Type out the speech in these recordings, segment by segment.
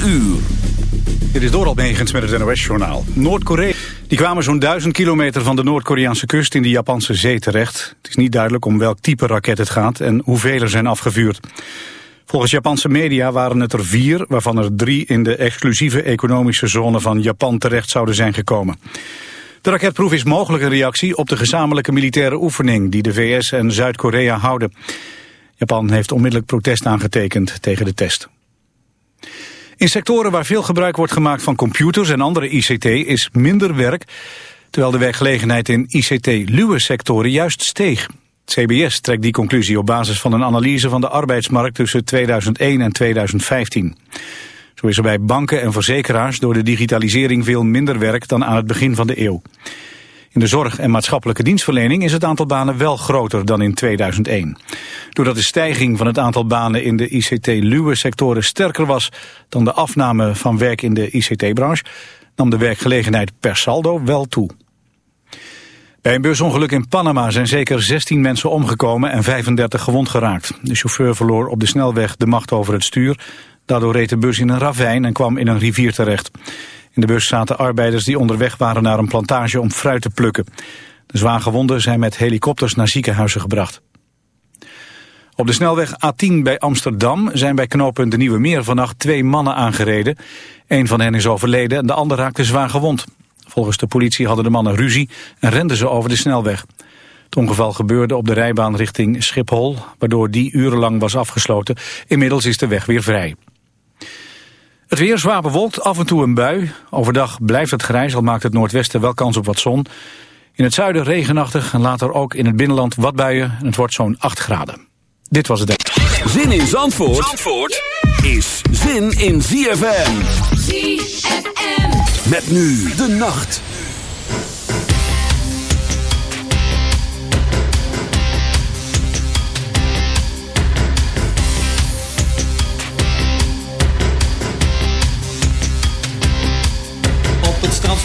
4 uur. Dit is Doral Megens met het NOS-journaal. Noord-Korea die kwamen zo'n duizend kilometer van de Noord-Koreaanse kust in de Japanse zee terecht. Het is niet duidelijk om welk type raket het gaat en hoeveel er zijn afgevuurd. Volgens Japanse media waren het er vier, waarvan er drie in de exclusieve economische zone van Japan terecht zouden zijn gekomen. De raketproef is mogelijk een reactie op de gezamenlijke militaire oefening die de VS en Zuid-Korea houden. Japan heeft onmiddellijk protest aangetekend tegen de test. In sectoren waar veel gebruik wordt gemaakt van computers en andere ICT is minder werk, terwijl de werkgelegenheid in ICT-luwe sectoren juist steeg. CBS trekt die conclusie op basis van een analyse van de arbeidsmarkt tussen 2001 en 2015. Zo is er bij banken en verzekeraars door de digitalisering veel minder werk dan aan het begin van de eeuw. In de zorg en maatschappelijke dienstverlening is het aantal banen wel groter dan in 2001. Doordat de stijging van het aantal banen in de ICT-luwe sectoren sterker was dan de afname van werk in de ICT-branche, nam de werkgelegenheid per saldo wel toe. Bij een busongeluk in Panama zijn zeker 16 mensen omgekomen en 35 gewond geraakt. De chauffeur verloor op de snelweg de macht over het stuur. Daardoor reed de bus in een ravijn en kwam in een rivier terecht. In de bus zaten arbeiders die onderweg waren naar een plantage om fruit te plukken. De zwaargewonden zijn met helikopters naar ziekenhuizen gebracht. Op de snelweg A10 bij Amsterdam zijn bij knooppunt de Nieuwe Meer vannacht twee mannen aangereden. Een van hen is overleden en de ander raakte zwaar gewond. Volgens de politie hadden de mannen ruzie en renden ze over de snelweg. Het ongeval gebeurde op de rijbaan richting Schiphol, waardoor die urenlang was afgesloten. Inmiddels is de weg weer vrij. Het weer zwaar bewolkt, af en toe een bui. Overdag blijft het grijs, al maakt het noordwesten wel kans op wat zon. In het zuiden regenachtig en later ook in het binnenland wat buien. En het wordt zo'n 8 graden. Dit was het. Zin in Zandvoort, Zandvoort is zin in ZFM. ZFM. Met nu de nacht.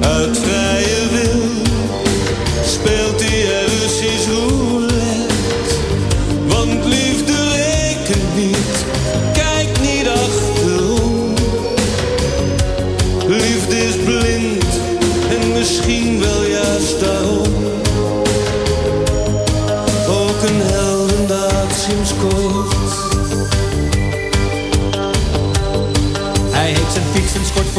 uit vrije wil speelt hij Russisch roulette. Want liefde rekent niet, kijk niet achterom. Liefde is blind en misschien wel juist daarom.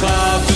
dus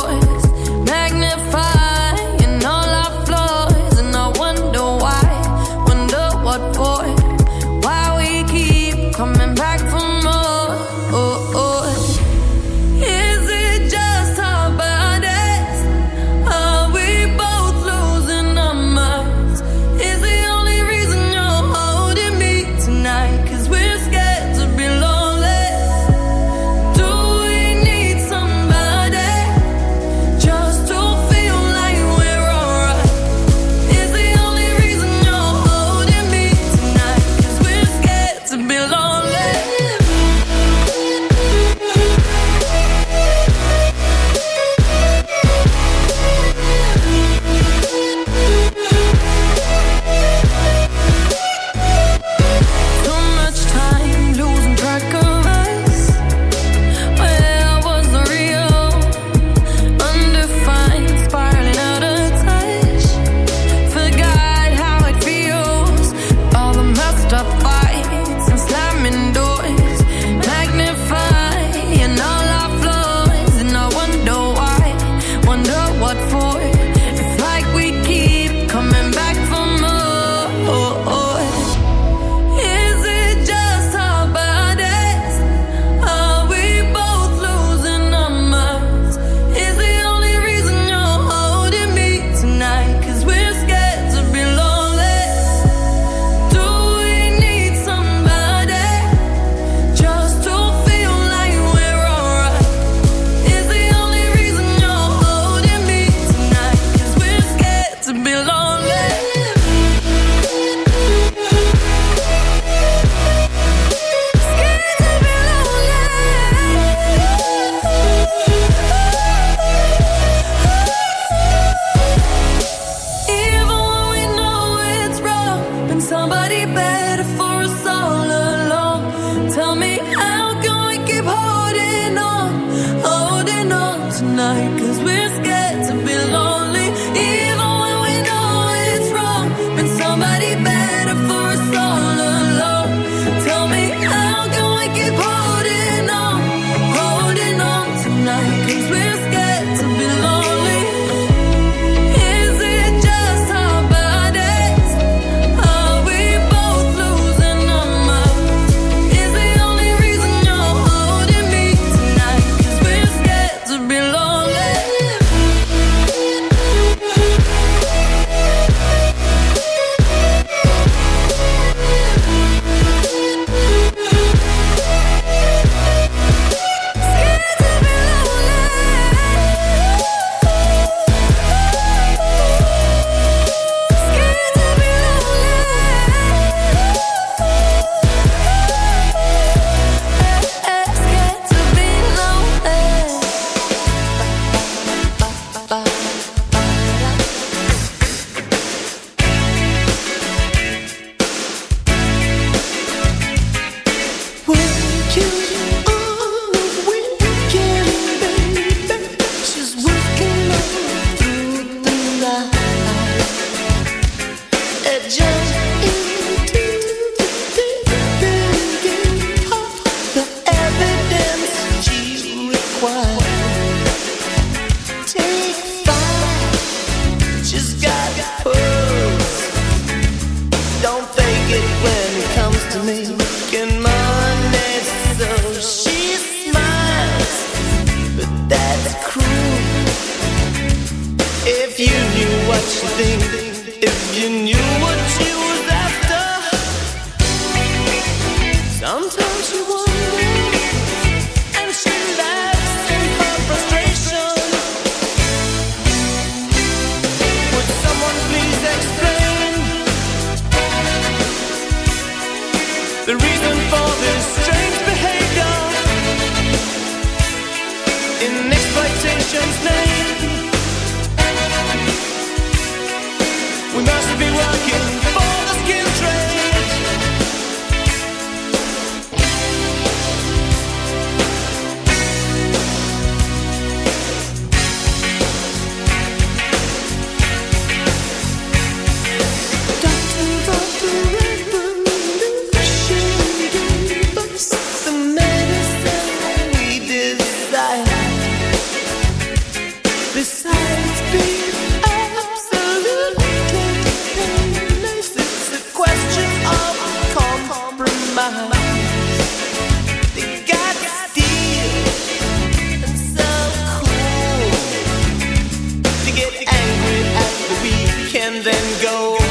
Go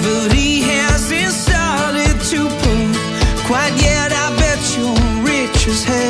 gravity hasn't started to pull quite yet. I bet you're rich as hell.